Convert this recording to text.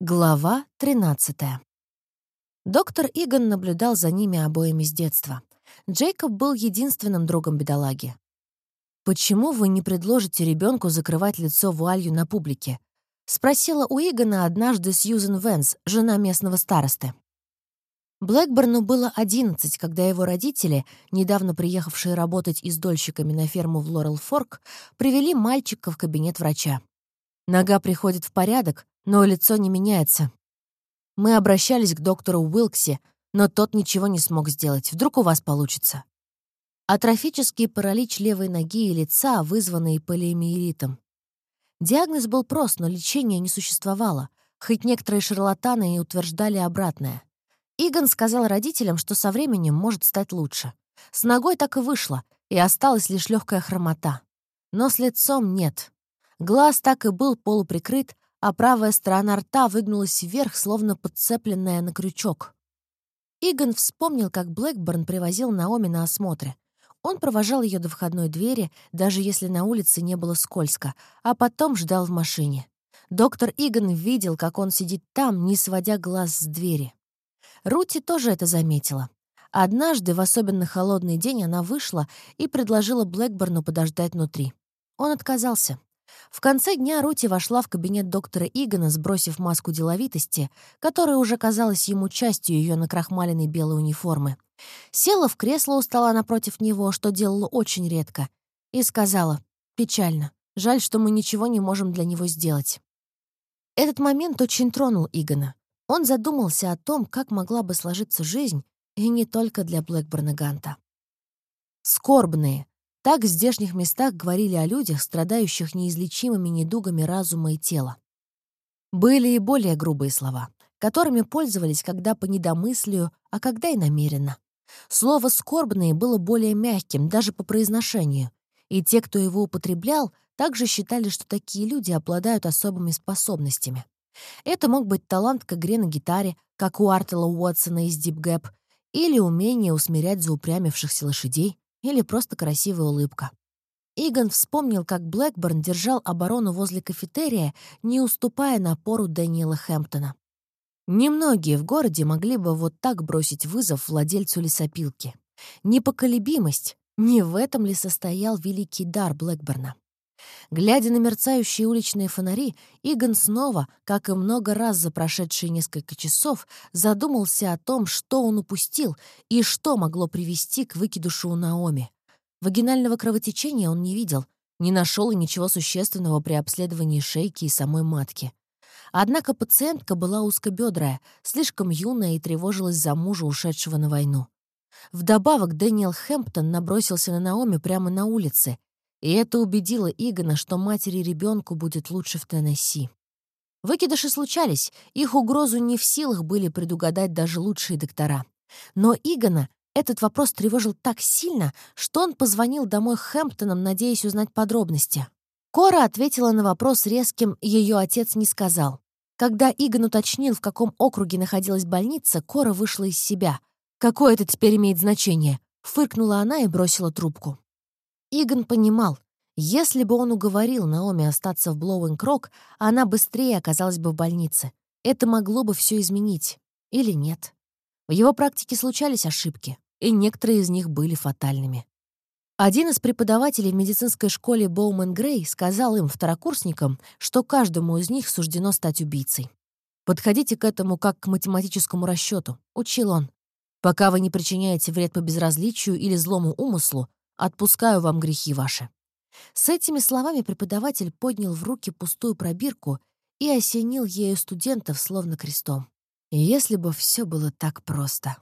Глава 13. Доктор Иган наблюдал за ними обоими с детства. Джейкоб был единственным другом бедолаги. «Почему вы не предложите ребенку закрывать лицо вуалью на публике?» — спросила у Игана однажды Сьюзен Венс, жена местного старосты. Блэкборну было 11, когда его родители, недавно приехавшие работать издольщиками на ферму в Лорел-Форк, привели мальчика в кабинет врача. Нога приходит в порядок, но лицо не меняется. Мы обращались к доктору Уилкси, но тот ничего не смог сделать. Вдруг у вас получится. Атрофический паралич левой ноги и лица, вызванный полиомиелитом. Диагноз был прост, но лечения не существовало, хоть некоторые шарлатаны и утверждали обратное. Иган сказал родителям, что со временем может стать лучше. С ногой так и вышло, и осталась лишь легкая хромота. Но с лицом нет. Глаз так и был полуприкрыт, а правая сторона рта выгнулась вверх, словно подцепленная на крючок. Иган вспомнил, как Блэкборн привозил Наоми на осмотры. Он провожал ее до входной двери, даже если на улице не было скользко, а потом ждал в машине. Доктор Иган видел, как он сидит там, не сводя глаз с двери. Рути тоже это заметила. Однажды, в особенно холодный день, она вышла и предложила Блэкборну подождать внутри. Он отказался. В конце дня Рути вошла в кабинет доктора Игана, сбросив маску деловитости, которая уже казалась ему частью ее накрахмаленной белой униформы. Села в кресло у стола напротив него, что делала очень редко, и сказала «Печально. Жаль, что мы ничего не можем для него сделать». Этот момент очень тронул Игана. Он задумался о том, как могла бы сложиться жизнь, и не только для Блэкборна Ганта. Скорбные, так в здешних местах говорили о людях, страдающих неизлечимыми недугами разума и тела. Были и более грубые слова, которыми пользовались когда по недомыслию, а когда и намеренно. Слово «скорбные» было более мягким, даже по произношению, и те, кто его употреблял, также считали, что такие люди обладают особыми способностями. Это мог быть талант к игре на гитаре, как у Артела Уотсона из Deep Gap, или умение усмирять заупрямившихся лошадей, или просто красивая улыбка. Иган вспомнил, как Блэкборн держал оборону возле кафетерия, не уступая напору Дэниела Хэмптона. Немногие в городе могли бы вот так бросить вызов владельцу лесопилки. Непоколебимость — не в этом ли состоял великий дар Блэкборна? Глядя на мерцающие уличные фонари, Иган снова, как и много раз за прошедшие несколько часов, задумался о том, что он упустил и что могло привести к выкидушу у Наоми. Вагинального кровотечения он не видел, не нашел и ничего существенного при обследовании шейки и самой матки. Однако пациентка была узкобедрая, слишком юная и тревожилась за мужа, ушедшего на войну. Вдобавок Дэниел Хэмптон набросился на Наоми прямо на улице, и это убедило Игона, что матери ребенку будет лучше в Теннесси. Выкидыши случались, их угрозу не в силах были предугадать даже лучшие доктора. Но Игона этот вопрос тревожил так сильно, что он позвонил домой Хэмптонам, надеясь узнать подробности. Кора ответила на вопрос резким «ее отец не сказал». Когда Игон уточнил, в каком округе находилась больница, Кора вышла из себя. «Какое это теперь имеет значение?» Фыркнула она и бросила трубку. Иган понимал, если бы он уговорил Наоми остаться в Блоуинг-Рок, она быстрее оказалась бы в больнице. Это могло бы все изменить. Или нет. В его практике случались ошибки, и некоторые из них были фатальными. Один из преподавателей в медицинской школе Боумен Грей сказал им, второкурсникам, что каждому из них суждено стать убийцей. «Подходите к этому как к математическому расчету», — учил он. «Пока вы не причиняете вред по безразличию или злому умыслу, Отпускаю вам грехи ваши». С этими словами преподаватель поднял в руки пустую пробирку и осенил ею студентов словно крестом. Если бы все было так просто.